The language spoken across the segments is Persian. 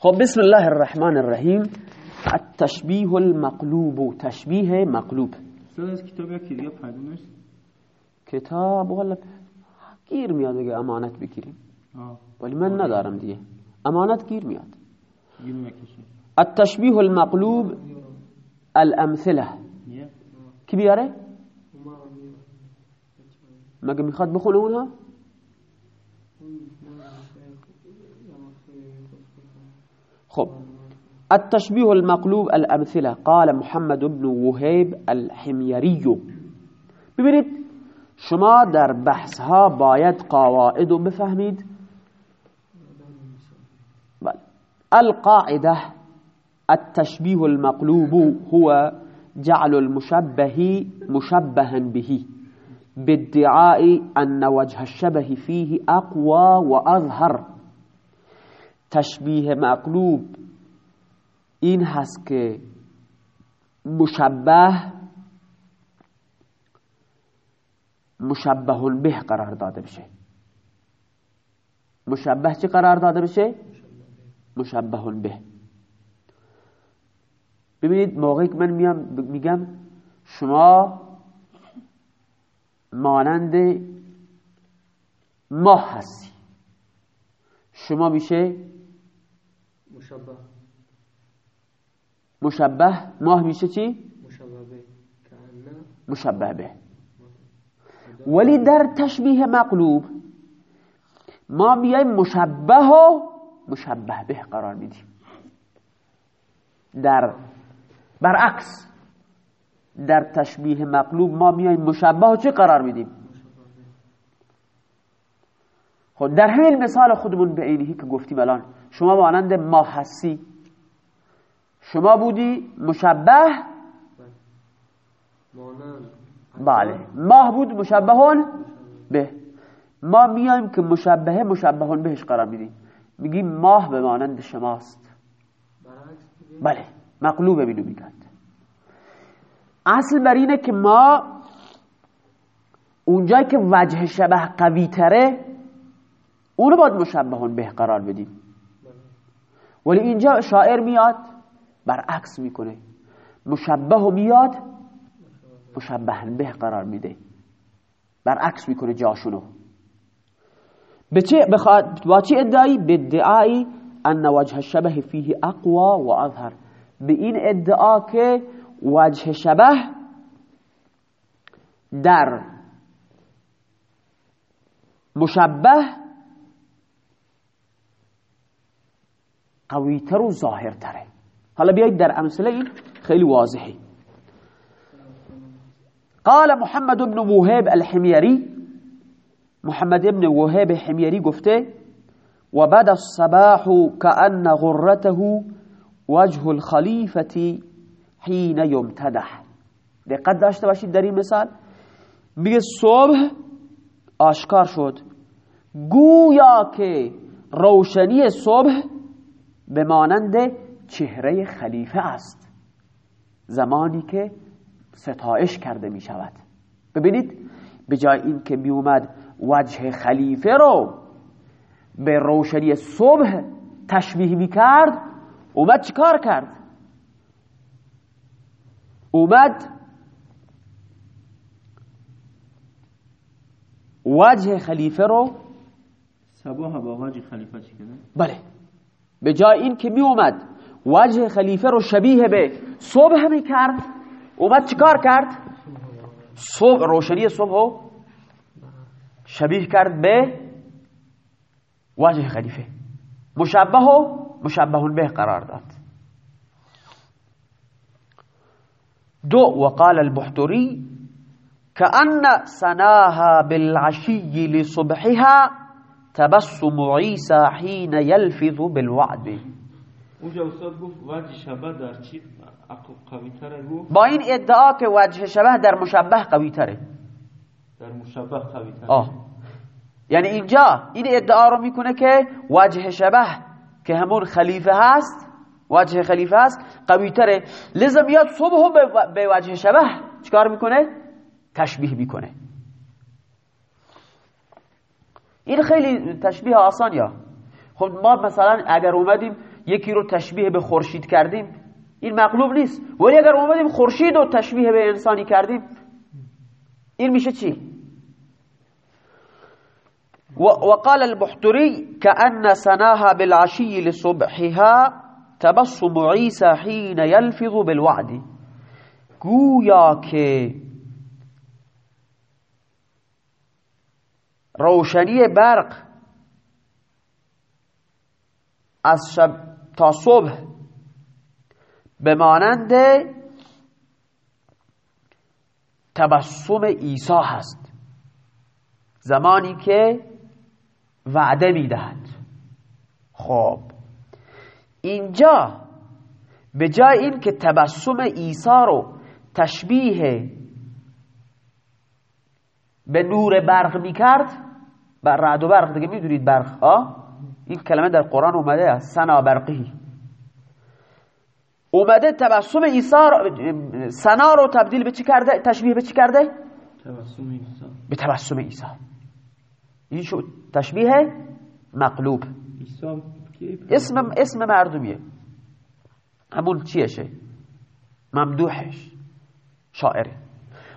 خب بسم الله الرحمن الرحیم. التشبیه المقلوب تشبیه مقلوب. از کتاب یا نیست کتاب والا گیر میاد اگه امانت بگیریم. ولی من ندارم دیگه. امانت گیر میاد. التشبیه المقلوب الامثله. کی بیاره؟ مگه می‌خواد بخونه اونها؟ خب. التشبيه المقلوب الأمثلة قال محمد بن وهيب الحميري. ببینید شما در بحث ها باید قواعد بفهمید. بله. القاعدة التشبيه المقلوب هو جعل المشبه مشبها به بادعاء أن وجه الشبه فيه أقوى وأظهر. تشبیه مقلوب این هست که مشبه مشبه به قرار داده بشه. مشبه چی قرار داده بشه؟ مشبه به. ببینید موقعی که من میگم شما مانند ماه هستی. شما میشه مشبه. مشبه ماه میشه چی؟ مشبه به ولی در تشبیه مقلوب ما میایم مشبه و مشبه به قرار میدیم. در برعکس در تشبیه مقلوب ما میایم مشبه و چه قرار میدیم؟ خب در همین مثال خودمون به اینهی که گفتیم الان شما مانند ما هستی شما بودی مشبه؟ مانند. بله. ماه بود مشبهون؟ به. ما میایم که مشبهه مشبهون بهش قرار میدیم. میگیم ماه به مانند شماست. بله. مقلوبه بینو میگند اصل بر اینه که ما اونجایی که وجه شبه قوی تره اونو باید مشبهون به قرار بدیم. ولی اینجا شاعر میاد برعکس می‌کنه. مشبه میاد مشبه به قرار میده. برعکس می‌کنه جاشونو. به چه بخواد با چه ادعایی؟ به ادعایی ان وجه الشبه فيه اقوا و اظهر. به این ادعا که وجه شبه در مشبه قویتر و ظاهرتره. حالا بیایید در امثله این خیلی واضحه. قال محمد بن وهيب الحميري محمد بن وهيب الحميري گفته وبدأ الصباح كأن غرته وجه الخليفة حين يمتدح دقت داشته باشید در این مثال. میگه صبح آشکار شد. گویا که روشنی صبح به مانند چهره خلیفه است. زمانی که ستایش کرده می شود ببینید به جای این که می اومد وجه خلیفه رو به روشنی صبح تشبیه می کرد اومد چیکار کرد؟ اومد وجه خلیفه رو سباه با وجه خلیفه چی کنه بله. به جای این که می اومد وجه خلیفه رو شبیه به صبح می کرد. اومد چیکار کرد؟ صبح روشنی صبح رو شبیه کرد به وجه خلیفه. مشبه و مشبه به قرار داد. دو وقال البحتري كأن سناها بالعشي لصبحها تبسم عيسى حين يلفظ بالوعد. اونجا استاد گفت وجه شبه در چی؟ قوی تره گفت. با این ادعا که وجه شبه در مشبه قوی تره در مشبه قوی تره آه. یعنی اینجا این ادعا رو می‌کنه که وجه شبه که همون خلیفه هست وجه خلیفه هست قوی تره لذا میاد صبح به- وجه شبه چیکار می‌کنه؟ تشبیه می‌کنه. این خیلی تشبیه آسان یا؟ خب ما مثلا اگر اومدیم یکی رو تشبیه به خورشید کردیم این مقلوب نیست. ولی اگر اومدیم خورشید رو تشبیه به انسانی کردیم این میشه چی؟ وقال البحتري كأن سناها بالعشي لصبحها تبسم عيسى حين يلفظ بالوعد. گویا که روشنی برق از شب تا صبح به مانند تبسم عیسی هست. زمانی که وعده می‌دهد خب. اینجا به جای این که تبسم عیسی رو تشبیه به نور برق می‌کرد بر رعد و برق دیگه می‌دونید برق. ها این کلمه در قرآن اومده است. سنا برقی. اومده تبسم عیسی سنا رو تبدیل به چی کرده؟ تشبیه به چی کرده؟ تبسم عیسی. به تبسم عیسی. این شد تشبیه مقلوب. اسم اسم مردمیه. همون چیشه؟ ممدوحش. شاعره.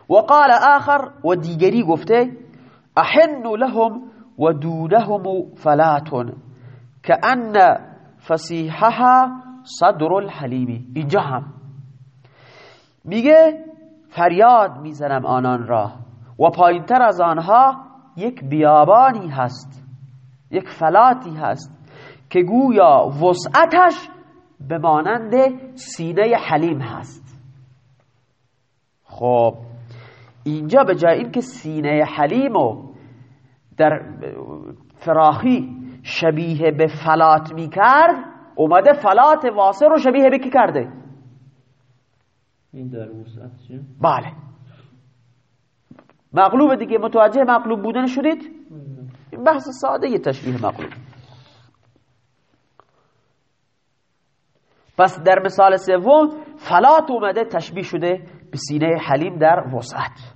وقال آخر و دیگری گفته احن لهم و دونهم فلاتون كأن فسیحها صدر الحلیمی اینجا هم. میگه فریاد می‌زنم آنان را. و پایینتر از آنها یک بیابانی هست. یک فلاتی هست که گویا وسعتش به مانند سینه حلیم هست. خب اینجا به جای اینکه سینه حلیم رو در فراخی شبیه به فلات می کرد اومده فلات واسه رو شبیه به کی کرده؟ این در وسعت چیه؟ بله. مغلوب دیگه متوجه مغلوب بودن شدید؟ این بحث ساده یه تشبیه مغلوب. پس در مثال سوم فلات اومده تشبیه شده به سینه حلیم در وسعت.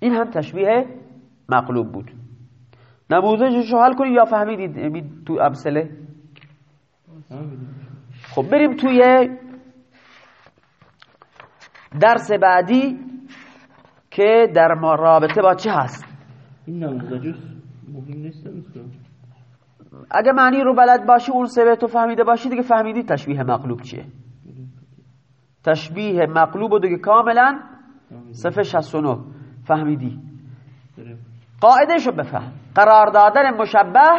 این هم تشبیه مقلوب بود. نموذجش رو حل کنید یا فهمیدید تو امثله خب بریم توی درس بعدی که در ما رابطه با چه هست؟ این نموذج مهم نیست اگه معنی رو بلد باشی اون سبه تو فهمیده باشی دیگه فهمیدی تشبیه مقلوب چیه. تشبیه مقلوب رو دیگه کاملا صفحه 69 فهمیدی. قاعده شو بفهم. قرار دادن مشبه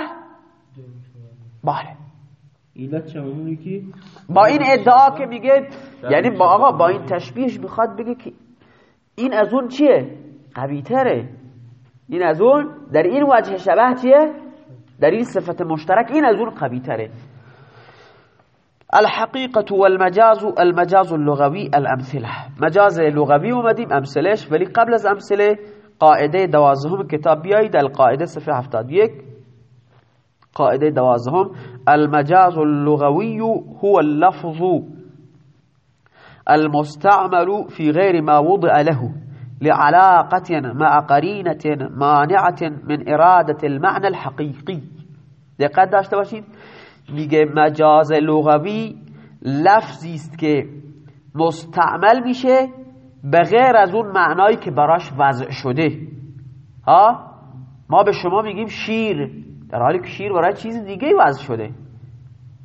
بله. با این ادعا که میگه یعنی با آقا با این تشبیهش می‌خواد بگه که این از اون چیه؟ قوی تره. این از اون در این وجه شبه چیه؟ در این صفت مشترک این از اون قوی تره. الحقيقة والمجاز المجاز اللغوي الأمثلة. مجاز لغوي اومدیم امثلش ولی قبل از امثله قاعدة دوازهم کتاب بیایید. القاعده صفحه 71 قاعدة دوازهم المجاز اللغوي هو اللفظ المستعمل في غير ما وضع له لعلاقة مع قرينة مانعة من إرادة المعنى الحقيقي دقت داشته باشید. میگه مجاز لغوی لفظی است که مستعمل میشه به غیر از اون معنایی که براش وضع شده. ها؟ ما به شما میگیم شیر. در حالی که شیر برای چیز دیگه وضع شده.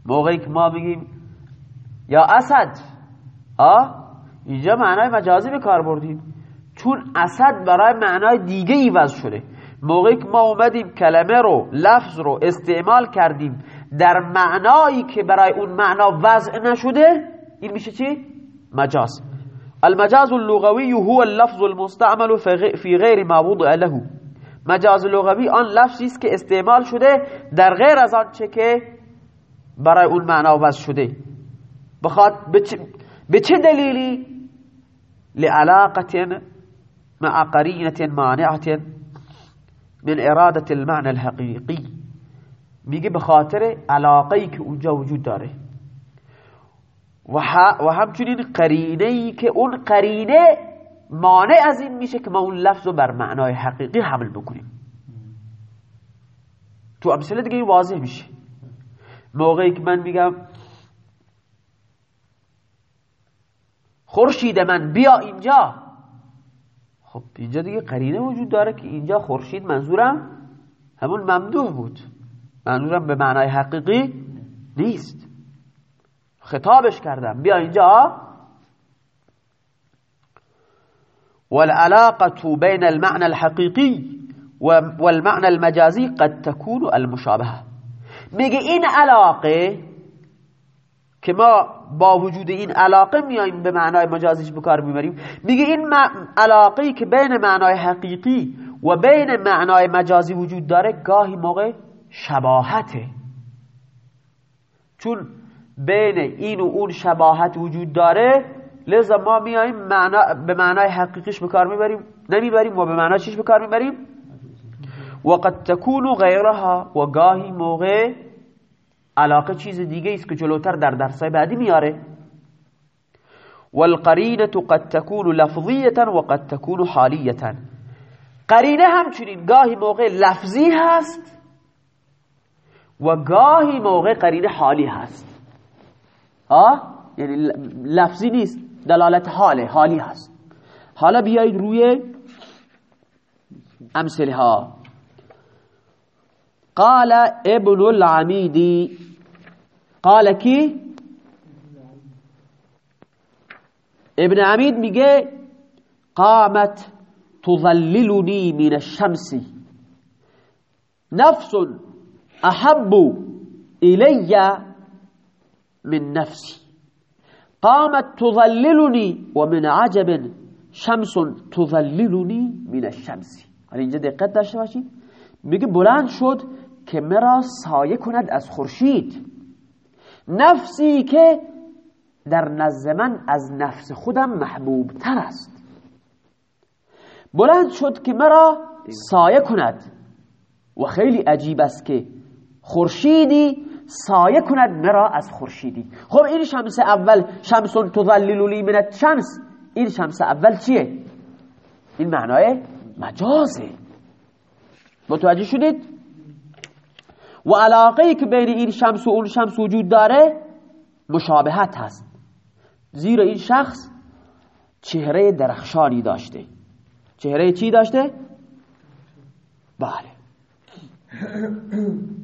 موقعی که ما میگیم یا اسد. ها؟ اینجا معنای مجازی به کار بردیم. چون اسد برای معنای دیگه ای وضع شده. موقعی که ما اومدیم کلمه رو لفظ رو استعمال کردیم در معنایی که برای اون معنا وضع نشده این میشه چی؟ مجاز. المجاز اللغوي هو اللفظ المستعمل في غير ما وضع له. مجاز لغوی آن لفظی است که استعمال شده در غیر از آن چه که برای اون معنا وضع شده. بخواد به چه دلیلی؟ لعلاقة مع قرينة مانعة من إرادة المعنى الحقيقي میگه به خاطر علاقه که اونجا وجود داره. و و همچنین قرینه ای که اون قرینه مانع از این میشه که ما اون لفظ رو بر معنای حقیقی حمل بکنیم. تو امثله دیگه این واضح میشه. موقعی که من میگم خورشید من بیا اینجا. خب اینجا دیگه قرینه وجود داره که اینجا خورشید منظورم همون ممدوح بود. منظورم به معنای حقیقی نیست. خطابش کردم. بیا اینجا. والعلاقة بين المعنى الحقيقي والمعنى المجازي قد تكون المشابهة میگه این علاقه که ما با وجود این علاقه میایم به معنای مجازیش بکار می‌بریم میگه این علاقه که بین معنای حقیقی و بین معنای مجازی وجود داره گاهی موقع شباهته. چون بین این و اون شباهت وجود داره لذا ما میایم معنا به معنای حقیقیش بکار می‌بریم. نمی‌بریم و به معنای چیش بکار می‌بریم؟ و قد تکون غیرها و گاهی موقع علاقه چیز دیگه است که جلوتر در درسای بعدی میاره. والقرینه قد تكون لفظیه و قد تكون حالیه قرینه همچنین گاهی موقع لفظی هست و گاهی موقع قرینه حالی هست. ها؟ یعنی لفظی نیست. دلالت حاله حالی هست. حالا بیایید روی امثله ها قال ابن العميدي قال کی؟ ابن عمید میگه قامت تظللني من الشمس. نفس احب الي من نفسي قامت تظللني ومن عجب شمس تظللني من الشمس. حالا اینجا دقت داشته باشید. میگه بلند شد که مرا سایه کند از خورشید. نفسی که در نزد من از نفس خودم محبوب تر است. بلند شد که مرا سایه کند. و خیلی عجیب است که خورشیدی سایه کند مرا از خورشیدی. خب این شمس اول شمس تظلل من الشمس. این شمس اول چیه؟ این معنای مجازه. متوجه شدید؟ و علاقه که بین این شمس و اون شمس وجود داره مشابهت هست. زیرا این شخص چهره درخشانی داشته. چهره چی داشته؟ بله.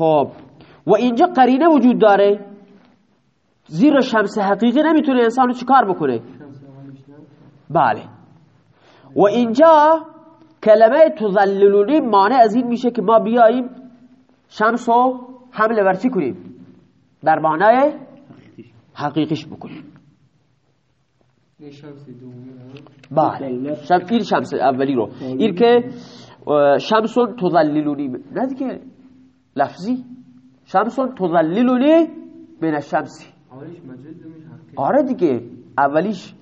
خب. و اینجا قرینه وجود داره. زیرا شمس حقیقی نمی‌تونه انسانو چیکار بکنه؟ بله. و اینجا کلمه تظللونی مانع از این میشه که ما بیاییم شمس رو حمله ورچی کنیم. در معنای حقیقیش بکنیم. بله. شم این شمس اولی رو. این که شمس تظللونی. نه که لفظی. شمس تظللونی بین الشمسی. آره دیگه. اولیش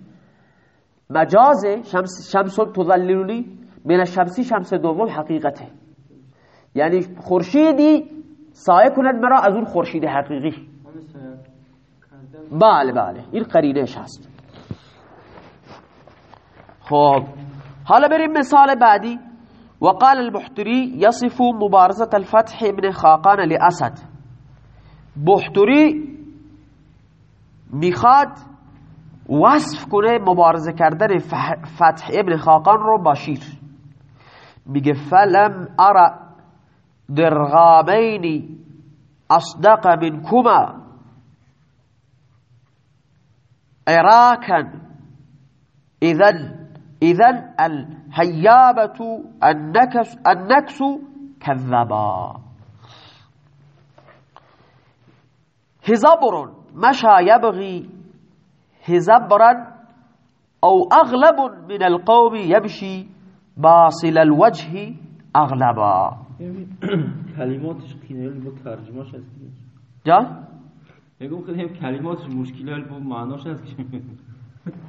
مجاز شمس شمس تظللونی بین الشمسی شمس دوم حقیقته. یعنی خورشیدی سایه کند مرا از اون خورشید حقیقی. بله بله. این قرینش هست. خب حالا بریم مثال بعدی. وقال المحتري يصف مبارزة الفتح ابن خاقان لأسد. بحتری میخواد وصف کنه مبارزه کردن فتح ابن خاقان رو با شیر. فلم ارى درغامین اصدق من عراكا اذن اذن الهيابة النكس, النكس كذبا. هزبر مشى يبغي هزبرا او اغلب من القوم يمشي باصل الوجه اغلبا کلماتش خیلی با ترجمهش هست جا؟ میگم خیلی کلماتش مشکل با معناش هست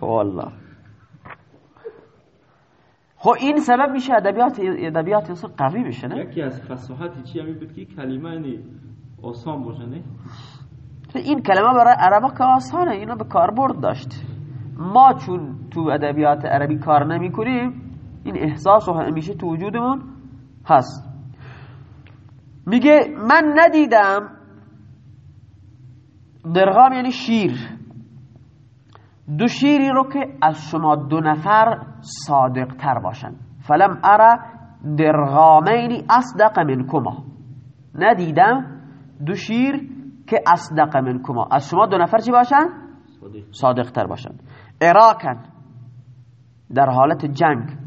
والله. خب این سبب میشه ادبیات ادبیات انسان قوی بشه نه؟ یکی از فصاحت چی همین بود که کلمه یعنی آسان باشه نه؟ این کلمه برای عربا که آسانه اینو به کاربرد داشت. ما چون تو ادبیات عربی کار نمی کنیم این احساس و همیشه تو وجودمون هست. میگه من ندیدم درغام یعنی شیر. دو شیری رو که از شما دو نفر صادق تر باشن. فلم ارى درغامینی اصدق منکما. ندیدم دو شیر که اصدق منکما. از شما دو نفر چی باشن؟ صادق. تر باشن. عراکن در حالت جنگ.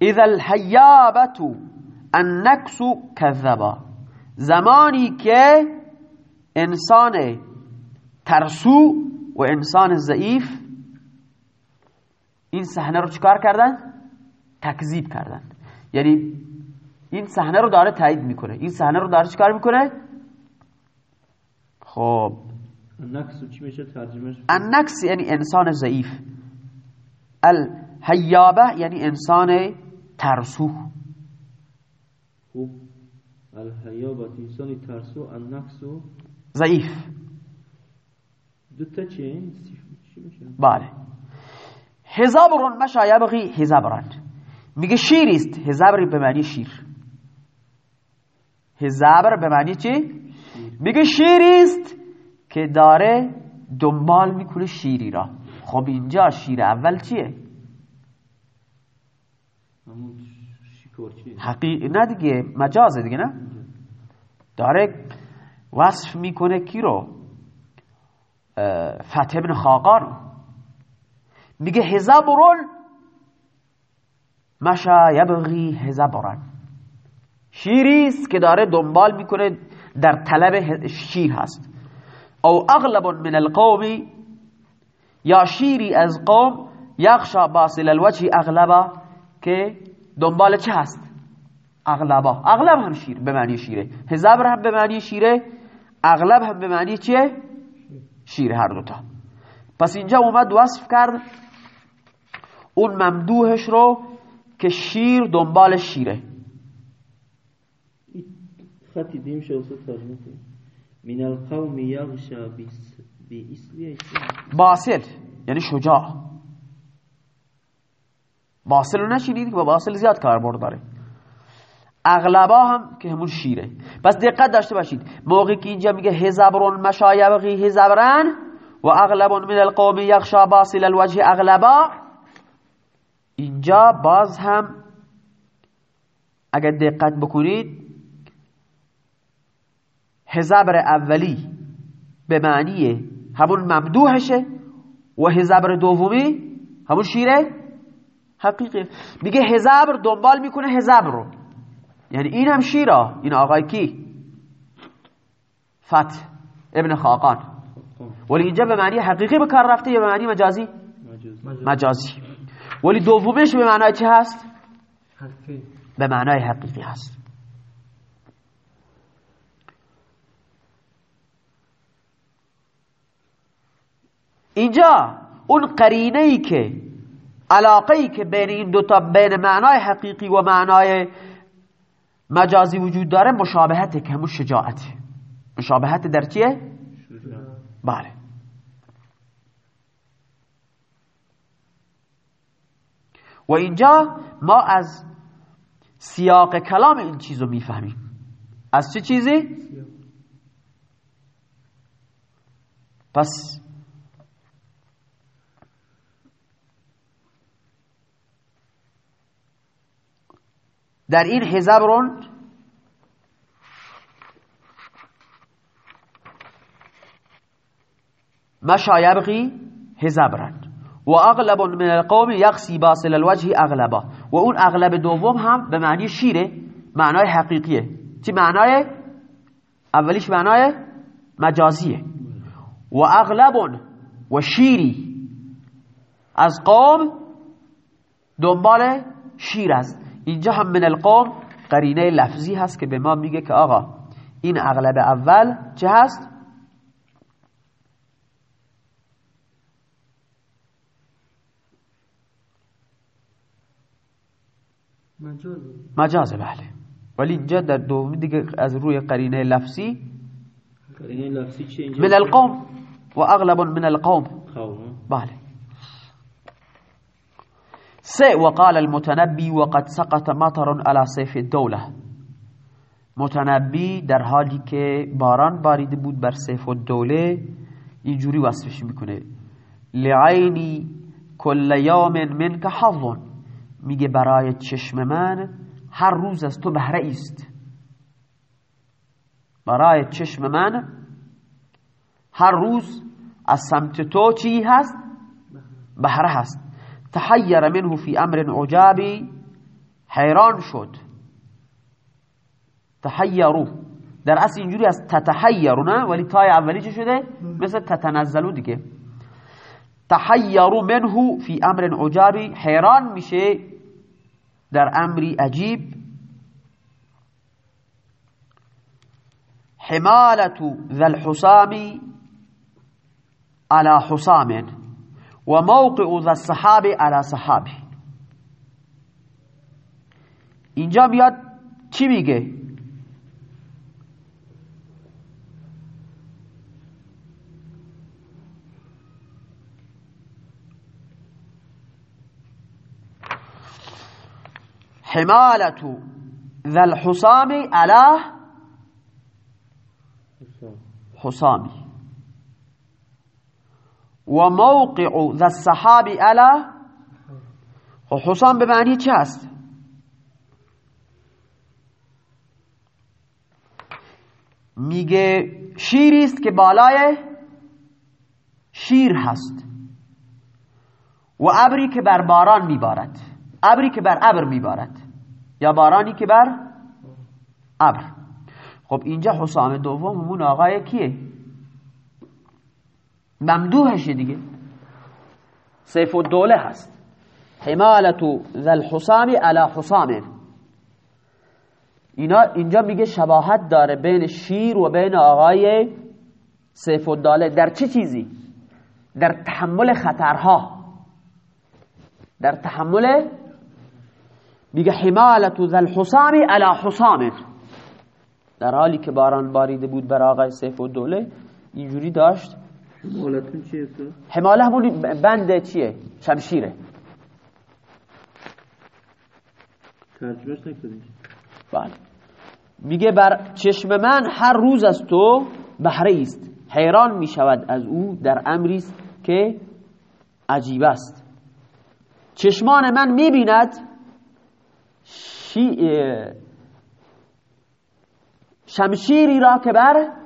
اذا الحیابت النکس کذبا. زمانی که انسان ترسو و انسان ضعیف این صحنه رو چیکار کردن؟ تکذیب کردن. یعنی این صحنه رو داره تایید می‌کنه. این صحنه رو داره چیکار می‌کنه؟ خب. نکس چی میشه؟ النکس یعنی انسان ضعیف. الحیابه یعنی انسان ترسو. خوب الحیابت انسانی ترسو النکسو ضعیف. دوتا این چی میشه؟ بله. هزابرون مشا یبغی هزابرن میگه شیریست. هزابری به معنی شیر. هزابر به معنی چی؟ میگه شیریست که داره دنبال می‌کنه شیری را. خب اینجا شیر اول چیه؟ حقیق نه دیگه مجازه دیگه نه؟ داره وصف می‌کنه کی رو؟ فتح ابن خاقان. میگه هزبرون مشا یبغی هزبرن شیریست که داره دنبال می‌کنه در طلب شیر هست. او اغلب من القوم یا شیری از قوم یخشا باصل الوجه اغلبا که دنبال چه هست؟ اغلبا اغلب هم شیر به معنی شیره. هزبر هم به معنی شیره اغلب هم به معنی چیه؟ شیر هر دوتا. پس اینجا اومد وصف کرد اون ممدوحش رو که شیر دنبال شیره. خطی دیم کنیم من القوم یغشا باصل یعنی شجاع. باصل رو نشینید که با باصل زیاد کاربرد داره. اغلبا هم که همون شیره. پس دقت داشته باشید. موقعی که اینجا میگه هزبرون مشایبغی هزبرن و اغلب من القوم یخشا باصل الوجه اغلبا اینجا باز هم اگر دقت بکنید هزبر اولی به معنی همون ممدوحشه و هزبر دومی همون شیره حقیقی میگه هزبر دنبال می‌کنه هزبر رو یعنی این هم شیره این آقای کی؟ فتح ابن خاقان. ولی اینجا به معنی حقیقی به کار رفته یا به معنی مجازی؟ مجاز مجازی. ولی دومیش به معنای چه هست؟ به معنای حقیقی هست. اینجا اون قرینه ای که علاقه ای که بین این دوتا بین معنای حقیقی و معنای مجازی وجود داره مشابهته که همون شجاعته مشابهت در چیه؟ بله و اینجا ما از سیاق کلام این چیز رو می‌فهمیم از چه چیزی؟ پس در این حزبرون مشا یبغی هزبرن و اغلب من القوم یقسی باصل الوجه اغلبا. و اون اغلب دوم هم به معنی شیره معنای حقیقیه. چی معنای؟ اولیش معنای مجازیه. و اغلب و شیری از قوم دنبال شیر است. اینجا هم من القوم قرینه لفظی هست که به ما میگه که آقا این اغلب اول چه هست؟ مجاز مجازه بله. ولی اینجا در دومی دیگه از روی قرینه لفظی قرینه لفظی چیه اینجا؟ من القوم و اغلب من القوم. قوم. بله. سه وقال المتنبي وقد سقط مطر على سيف الدولة. متنبی در حالی که باران باریده بود بر سیف الدوله اینجوری وصفش می‌کنه. لعینی کل یوم منک حظ میگه برای چشم من هر روز از تو بهره است برای چشم من هر روز از سمت تو چی هست؟ بهره هست. تحیر منه فی أمر عجابی حیران شد. تحیرو در أصل اینجوری از تتحیرو نه ولی تای اولی چه شده؟ مثل تتنزلو دیگه. تحیرو منه فی أمر عجابی حیران میشه در امری عجیب. حمالة ذا الحسام على حسام وموقع ذا الصحاب على صحاب اینجا میاد چی میگه؟ حمالة ذا الحسام على حسام حسامی و موقع ذا الصحاب على خب حسام به معنی چه هست میگه شیری است که بالای شیر هست. و ابری که بر باران میبارد. ابری که بر ابر میبارد. یا بارانی که بر ابر. خب اینجا حسام دوم همون آقای کیه؟ ممدوحشه دیگه. سیف الدوله هست. حمالت ذا الحسام على حسام اینا اینجا میگه شباهت داره بین شیر و بین آقای سیف الدوله. در چه چیزی؟ در تحمل خطرها. در تحمل میگه حمالت ذا الحسام على حسام در حالی که باران باریده بود بر آقای سیف الدوله اینجوری داشت. حمالتون چیه؟ حماله همون بند چیه؟ شمشیره. ترجمهش بله. میگه بر چشم من هر روز از تو بهره است حیران می‌شود از او در امری است که عجیب است. چشمان من می‌بیند شمشیری را که بر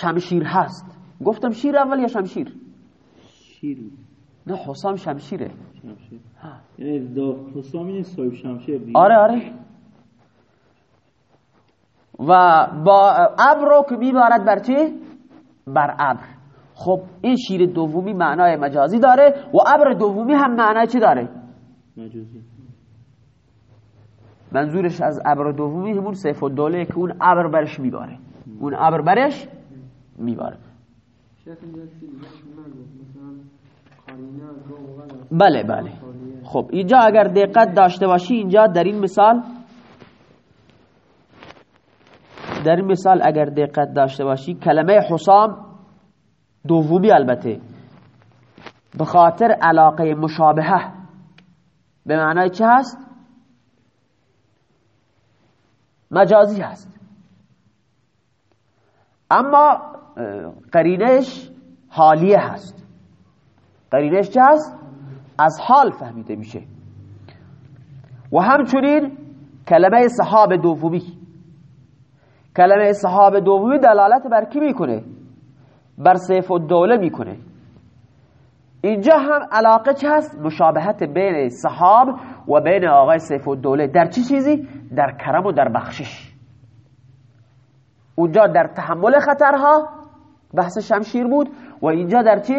شمشیر هست. گفتم شیر اول یا شمشیر؟ شیر. نه حسام شمشیره. شمشیر. ها. یعنی حسام اینه صاحب شمشیر دیگه. آره آره. و با ابر رو که میبارد بر چه؟ بر ابر. خب این شیر دومی معنای مجازی داره و ابر دومی هم معنای چی داره؟ مجازی. منظورش از ابر دومی همون سیف الدوله که اون ابر برش میباره. اون ابر برش از بله بله. خب اینجا اگر دقت داشته باشی اینجا در این مثال در این مثال اگر دقت داشته باشی کلمه حسام دومی البته به خاطر علاقه مشابهه به معنای چه هست؟ مجازی هست اما قرینش حالیه هست. قرینش چه هست؟ از حال فهمیده میشه. و همچنین کلمه صحاب دومی. کلمه صحاب دومی دلالت بر کی می‌کنه؟ بر سیف الدوله می‌کنه. اینجا هم علاقه چه هست؟ مشابهت بین صحاب و بین آقای سیف الدوله. در چه چیزی؟ در کرم و در بخشش. اونجا در تحمل خطرها بحث شمشیر بود و اینجا در چی؟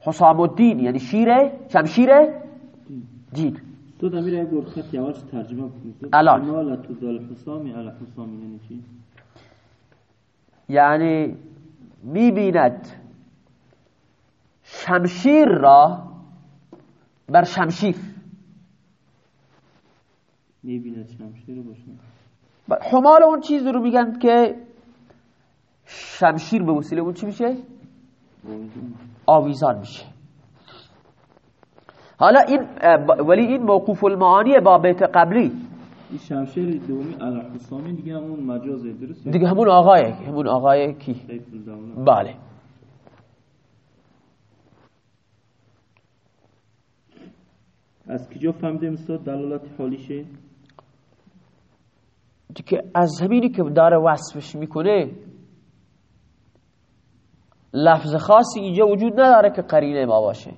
حسام الدین یعنی شیر شمشیر دین. تو دمیر یک بار خط یواش ترجمه کنید الان. حمالت ذا الحسام علی حسام یعنی چی؟ یعنی می‌بیند شمشیر را بر شمشیر. می‌بیند شمشیر باشه ب- حمال اون چیز رو میگن که شمشیر به وسیله اون چی میشه. آویزان میشه. حالا این ولی این موقوف المعانی با بیت قبلی. این شمشیر دومی الحسامی دیگه همون مجازه درست دیگه همون آقای همون آقای کی؟ بله. از کجا فهمیدیم استاد دلالت حالیشه که از همینی که داره وصفش می‌کنه لفظ خاصی اینجا وجود نداره که قرینه ما باشه.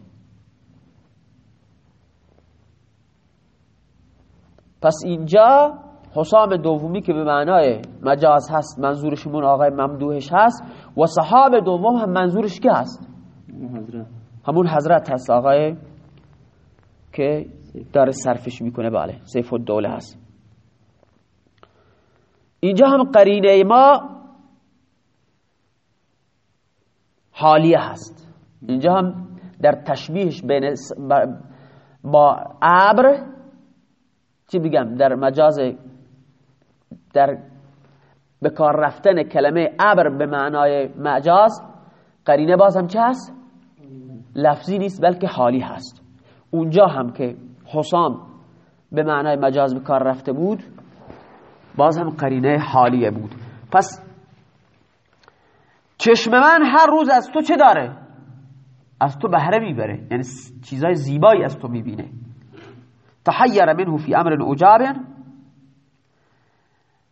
پس اینجا حسام دومی که به معنای مجاز هست منظورشمون آقای ممدوحش هست و صحاب دوم هم منظورش که هست؟ حضرت. همون حضرت هست آقای که داره صرفش می‌کنه بله سیف الدوله هست. اینجا هم قرینه ما حالیه هست. اینجا هم در تشبیهش بین با ابر چی بگم در مجاز در به کار رفتن کلمه ابر به معنای مجاز قرینه باز هم چه هست؟ لفظی نیست بلکه حالی هست. اونجا هم که حسام به معنای مجاز به کار رفته بود باز هم قرینه حالیه بود. پس چشم من هر روز از تو چه داره؟ از تو بهره می‌بره. یعنی چیزای زیبایی از تو می‌بینه. تحیر منه فی امر عجاب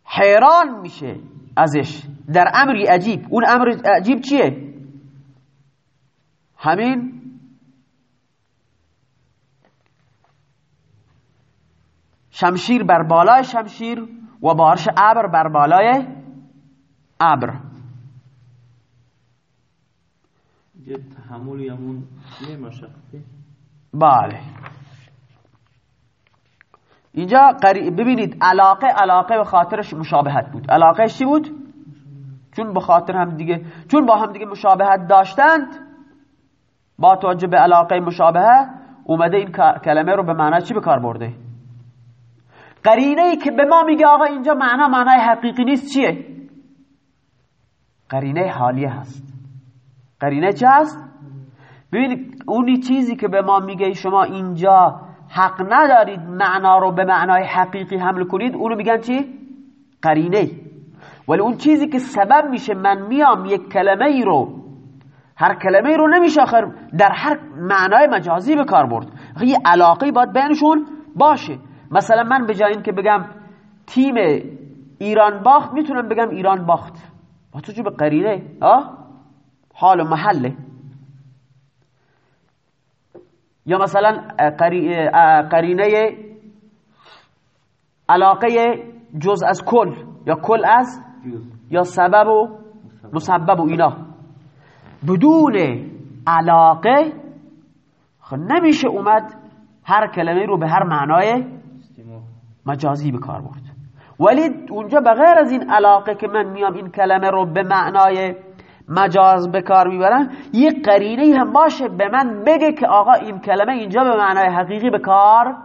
حیران میشه ازش. در امری عجیب. اون امر عجیب چیه؟ همین شمشیر بر بالای شمشیر و بارش ابر بر بالای ابر. یه تحملی همون یه بله. اینجا قری- ببینید علاقه علاقه به خاطرش مشابهت بود. علاقه چی بود؟ چون به خاطر هم دیگه چون با هم دیگه مشابهت داشتند با توجه به علاقه مشابهه اومده این کلمه رو به معنی چی به کار برده؟ قرینه ای که به ما میگه آقا اینجا معنا معنای حقیقی نیست چیه؟ قرینه حالیه هست. قرینه چه هست ببینید اونی چیزی که به ما میگه شما اینجا حق ندارید معنا رو به معنای حقیقی حمل کنید اونو میگن چی؟ قرینه. ولی اون چیزی که سبب میشه من میام یک کلمه ای رو هر کلمه ای رو نمیشه آخر در هر معنای مجازی به کار برد. یه علاقه باید بینشون باشه. مثلا من به جای که بگم تیم ایران باخت می‌تونم بگم ایران باخت. با تو به قرینه؟ آه؟ حال و محله یا مثلا قری- قرینه علاقه جز از کل یا کل از یا سبب و مسبب. و اینا. بدون علاقه خب نمیشه اومد هر کلمه رو به هر معنای مجازی به کار برد. ولی اونجا بغیر از این علاقه که من میام این کلمه رو به معنای مجاز به کار می‌برم یه قرینه هم باشه به من بگه که آقا این کلمه اینجا به معنای حقیقی به کار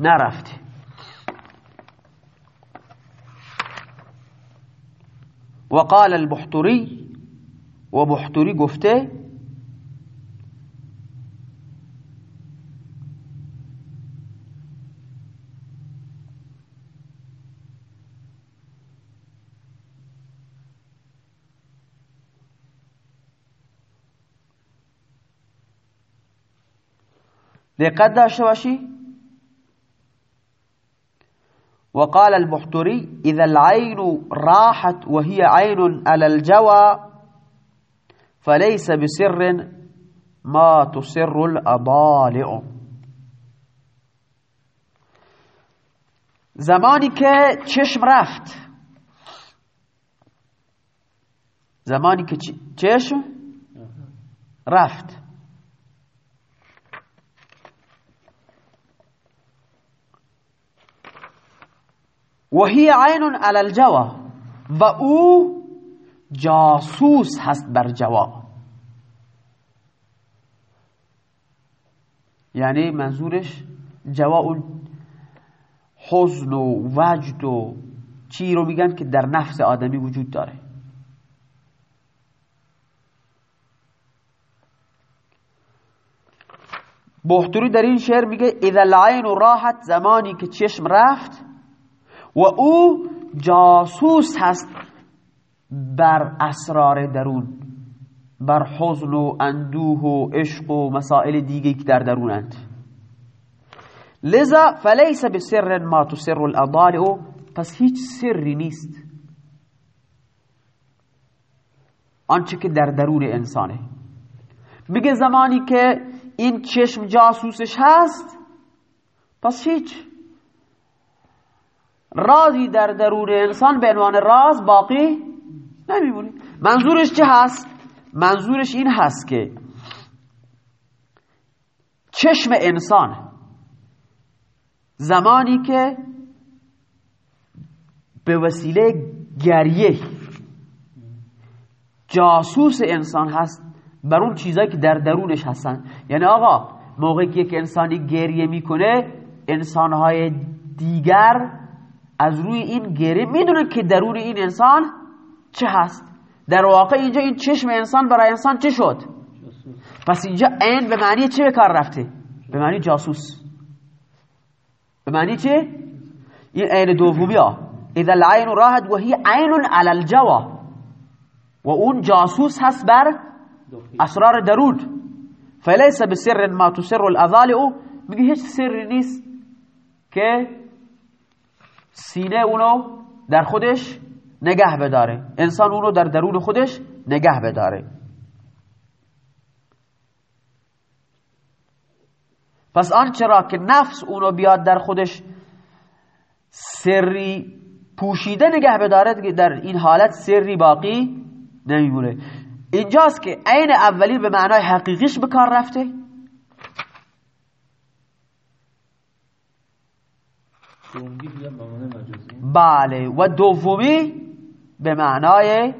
نرفته. وقال البحتري وبحتري گفته دقت داشته باشی وقال البحتري إذا العين راحت وهي عين على الجوى فليس بسر ما تسر الأضالع زمانی که چشم رفت. زمانی که چ- چشم رفت. وهي عین علی الجوا و او جاسوس هست بر جوا یعنی منظورش جوا اون حزن و وجد و چی رو میگن که در نفس آدمی وجود داره. بحتوری در این شعر میگه اذا العین راحت زمانی که چشم رفت و او جاسوس هست بر اسرار درون بر حزن و اندوه و عشق و مسائل دیگه که در درونند. لذا فلیس بسر ما تسر الاضالع پس هیچ سری نیست آنچه که در درون انسانه. میگه زمانی که این چشم جاسوسش هست پس هیچ رازی در درون انسان به عنوان راز باقی نمیمونه منظورش چه هست؟ منظورش این هست که چشم انسان زمانی که به وسیله گریه جاسوس انسان هست بر اون چیزایی که در درونش هستن یعنی آقا موقعی که یک انسانی گریه می‌کنه انسانهای دیگر از روی این گریه می‌دونن که درون این انسان چه هست. در واقع اینجا این چشم انسان برای انسان چه شد؟ پس اینجا عین به معنی چه به کار رفته؟ به معنی جاسوس. به معنی چه؟ این عین دومی ها. اذا العین راحت و هی عین علی الجوا. و اون جاسوس هست بر اسرار درون. فلیس بسر ما تسر الاضالع میگه هیچ سری نیست که سینه اونو در خودش نگه بداره. انسان اونو در درون خودش نگه بداره. پس آنچه را که نفس اونو بیاد در خودش سری پوشیده نگه بداره در این حالت سری باقی نمیمونه. اینجاست که عین اولی به معنای حقیقیش به کار رفته دومی دیگه به معنی مجازی بله و دومی به معنای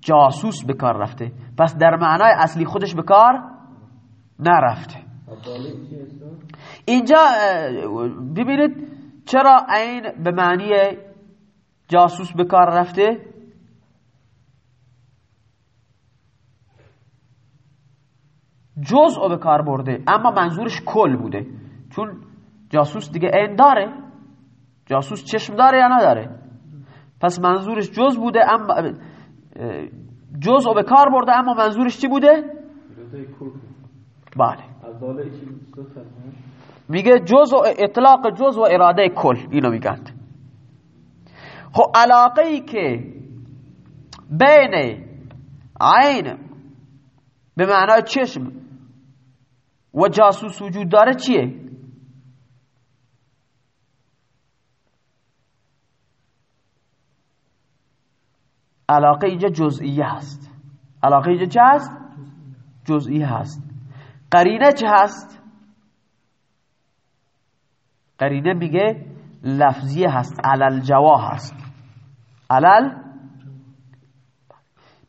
جاسوس به کار رفته. پس در معنای اصلی خودش به کار نرفته. هست؟ اینجا ببینید چرا عین به معنی جاسوس به کار رفته؟ جزء به کار برده اما منظورش کل بوده. چون جاسوس دیگه عین داره. جاسوس چشم داره یا نداره؟ پس منظورش جز بوده اما جزء به کار برده اما منظورش چی بوده؟ بله. میگه جزء اطلاق جزء و اراده کل اینو میگند. خب علاقه ای که بین عین به معنای چشم و جاسوس وجود داره چیه؟ علاقه اینجا جزئیه هست. علاقه اینجا چه هست؟ جزئی هست. قرینه چه هست؟ قرینه میگه لفظیه هست علل جوا هست. علل؟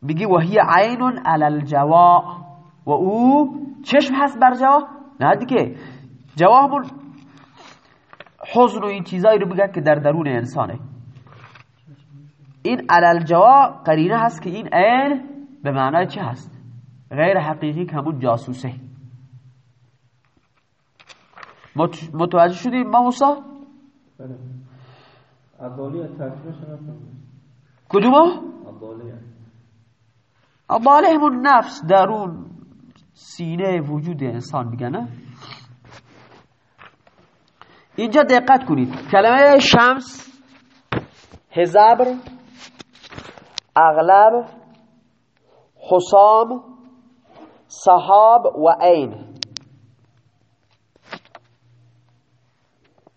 میگه و هی عین علل جوا. و او چشم هست بر جوا؟ نه دیگه. جوا همون حزن و این چیزایی رو میگن که در درون انسانه. این علل جوا قرینه هست که این عین به معنای چه هست؟ غیر حقیقی که همون جاسوسه. مت- متوجه شدیم؟ ما موسا بله. کدومو؟ اضاله همون نفس درون سینه وجود انسان میگن نه؟ اینجا دقت کنید. کلمه شمس هزبر. اغلب حسام صحاب و عین.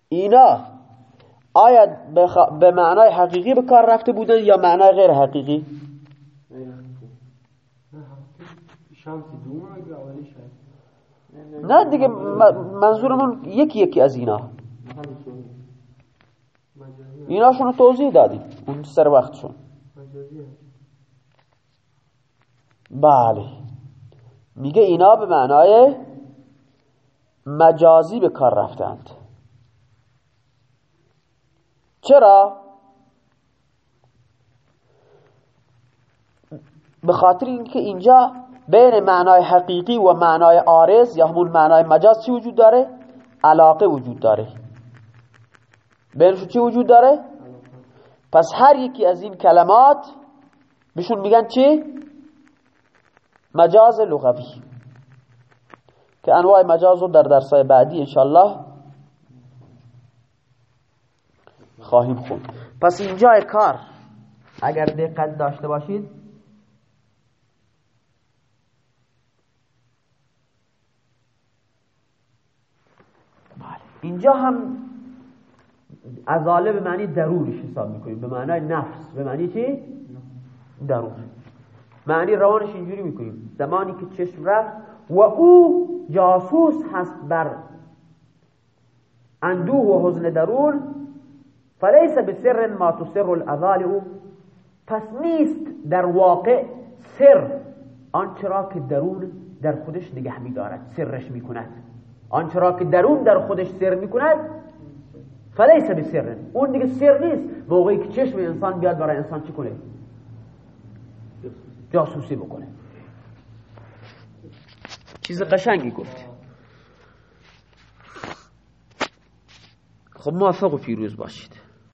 اینا آیا به خ- به معنای حقیقی به کار رفته بودن یا معنای غیر حقیقی؟ نه دیگه منظورمون یکی یکی از اینا. ایناشون رو توضیح دادیم اون سر وقتشون. بله میگه اینا به معنای مجازی به کار رفتند چرا؟ به خاطر اینکه اینجا بین معنای حقیقی و معنای عارض یا همون معنای مجاز چی وجود داره؟ علاقه وجود داره بینشون چی وجود داره؟ پس هر یکی از این کلمات بهشون میگن چی؟ مجاز لغوی که انواع مجاز رو در درسای بعدی انشالله خواهیم خون پس اینجا کار اگر دقت داشته باشید بله. اینجا هم ازاله به معنی درورش حساب می‌کنیم. به معنی نفس. به معنی چی؟ درور معنی روانش اینجوری می‌کنیم. زمانی که چشم رفت و او جاسوس هست بر اندوه و حزن درون فلیس بسر ما تسر الازال او پس نیست در واقع سر. آنچرا که درون در خودش نگه میدارد. سرش می‌کند. آنچرا که درون در خودش سر می‌کند فلیس بسر. اون دیگه سر نیست. موقعی که چشم انسان بیاد برای انسان چی کنه؟ جاسوسی بکنه. چیز قشنگی گفت. خب موفق و پیروز باشید.